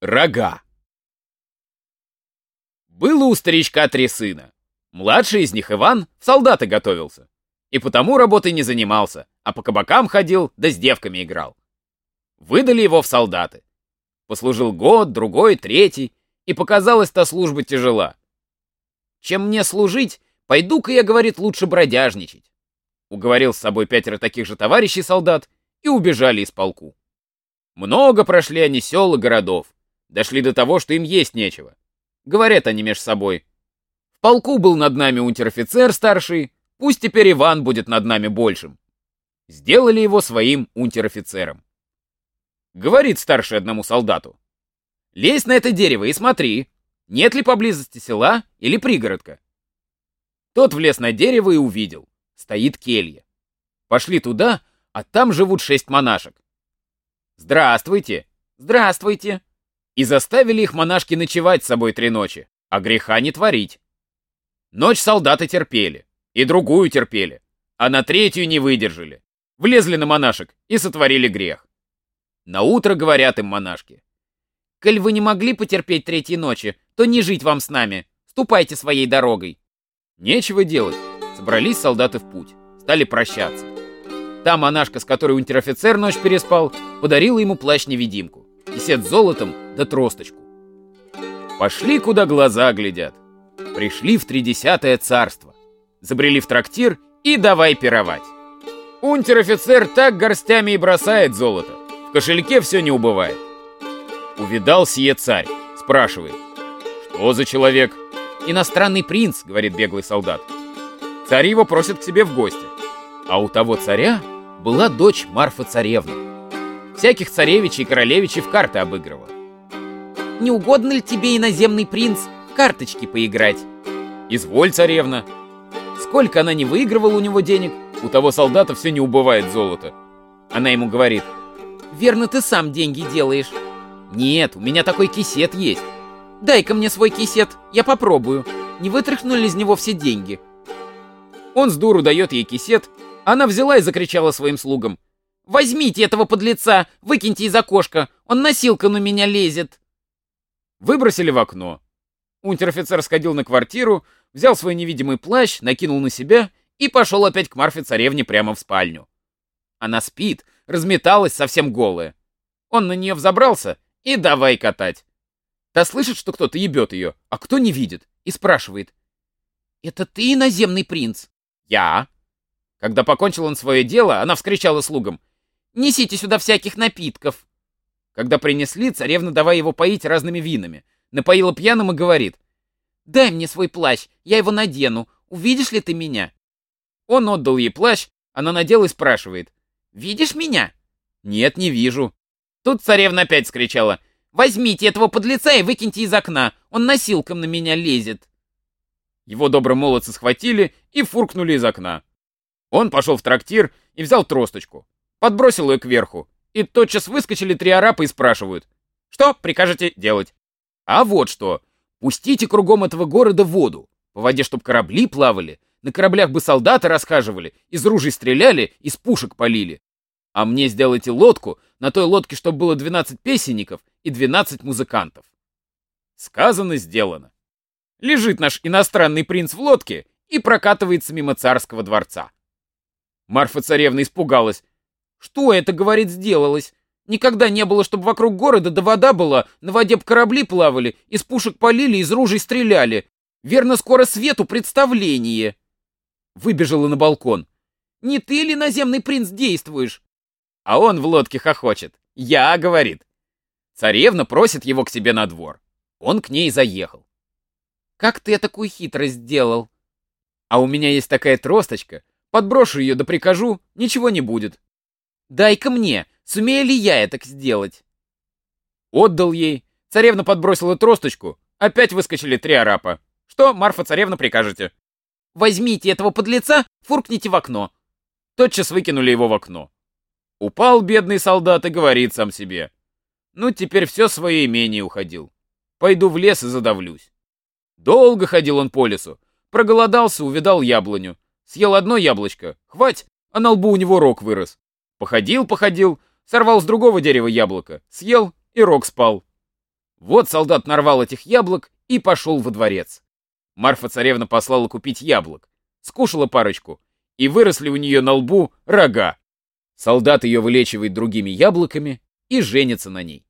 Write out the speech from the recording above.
Рога. Было у старичка три сына. Младший из них, Иван, в солдаты готовился. И потому работой не занимался, а по кабакам ходил, да с девками играл. Выдали его в солдаты. Послужил год, другой, третий, и показалась та служба тяжела. Чем мне служить, пойду-ка я, говорит, лучше бродяжничать. Уговорил с собой пятеро таких же товарищей солдат и убежали из полку. Много прошли они сел и городов. Дошли до того, что им есть нечего. Говорят они между собой. В полку был над нами унтер-офицер старший, пусть теперь Иван будет над нами большим. Сделали его своим унтер-офицером. Говорит старший одному солдату. Лезь на это дерево и смотри, нет ли поблизости села или пригородка. Тот влез на дерево и увидел. Стоит келья. Пошли туда, а там живут шесть монашек. «Здравствуйте!» «Здравствуйте!» И заставили их монашки ночевать с собой три ночи, а греха не творить. Ночь солдаты терпели, и другую терпели, а на третью не выдержали. Влезли на монашек и сотворили грех. На утро говорят им монашки. «Коль вы не могли потерпеть третьей ночи, то не жить вам с нами. Ступайте своей дорогой». Нечего делать. Собрались солдаты в путь. Стали прощаться. Та монашка, с которой унтер-офицер ночь переспал, подарила ему плащ-невидимку, кисет с золотом да тросточку. Пошли, куда глаза глядят. Пришли в тридесятое царство. Забрели в трактир и давай пировать. Унтер-офицер так горстями и бросает золото. В кошельке все не убывает. Увидал сие царь, спрашивает. Что за человек? Иностранный принц, говорит беглый солдат. Царь его просит к себе в гости. А у того царя была дочь Марфа Царевна. Всяких царевичей и королевичей в карты обыгрывала. «Не угодно ли тебе, иноземный принц, карточки поиграть?» «Изволь, царевна». Сколько она не выигрывала у него денег, у того солдата все не убывает золото. Она ему говорит, «Верно, ты сам деньги делаешь». «Нет, у меня такой кисет есть». «Дай-ка мне свой кисет, я попробую. Не вытряхнули из него все деньги». Он с дуру дает ей кисет, она взяла и закричала своим слугам. «Возьмите этого подлеца, выкиньте из окошка, он носилка на меня лезет!» Выбросили в окно. Унтер-офицер сходил на квартиру, взял свой невидимый плащ, накинул на себя и пошел опять к Марфе-царевне прямо в спальню. Она спит, разметалась совсем голая. Он на нее взобрался и давай катать. Та слышит, что кто-то ебет ее, а кто не видит, и спрашивает. «Это ты, иноземный принц?» «Я». Когда покончил он свое дело, она вскричала слугам. «Несите сюда всяких напитков!» Когда принесли, царевна давай его поить разными винами. Напоила пьяным и говорит. «Дай мне свой плащ, я его надену. Увидишь ли ты меня?» Он отдал ей плащ, она надела и спрашивает. «Видишь меня?» «Нет, не вижу». Тут царевна опять скричала. «Возьмите этого подлеца и выкиньте из окна, он носилком на меня лезет». Его добро молодцы схватили и фуркнули из окна. Он пошел в трактир и взял тросточку. Подбросил ее кверху. И тотчас выскочили три арапа и спрашивают. Что прикажете делать? А вот что. Пустите кругом этого города воду. По воде, чтоб корабли плавали. На кораблях бы солдаты расхаживали, из ружей стреляли, из пушек полили. А мне сделайте лодку, на той лодке, чтобы было 12 песенников и 12 музыкантов. Сказано, сделано. Лежит наш иностранный принц в лодке и прокатывается мимо царского дворца. Марфа-царевна испугалась. «Что это, — говорит, — сделалось? Никогда не было, чтобы вокруг города да вода была, на воде б корабли плавали, из пушек полили, из ружей стреляли. Верно, скоро свету представление!» Выбежала на балкон. «Не ты ли, наземный принц, действуешь?» А он в лодке хохочет. «Я, — говорит». Царевна просит его к себе на двор. Он к ней заехал. «Как ты такую хитрость сделал?» «А у меня есть такая тросточка, Подброшу ее да прикажу, ничего не будет. Дай-ка мне, сумею ли я это сделать? Отдал ей. Царевна подбросила тросточку. Опять выскочили три арапа. Что, Марфа-царевна, прикажете? Возьмите этого подлеца, фуркните в окно. Тотчас выкинули его в окно. Упал бедный солдат и говорит сам себе. Ну, теперь все свое имение уходил. Пойду в лес и задавлюсь. Долго ходил он по лесу. Проголодался, увидал яблоню. Съел одно яблочко, хвать, а на лбу у него рог вырос. Походил, походил, сорвал с другого дерева яблоко, съел и рог спал. Вот солдат нарвал этих яблок и пошел во дворец. Марфа-царевна послала купить яблок, скушала парочку, и выросли у нее на лбу рога. Солдат ее вылечивает другими яблоками и женится на ней.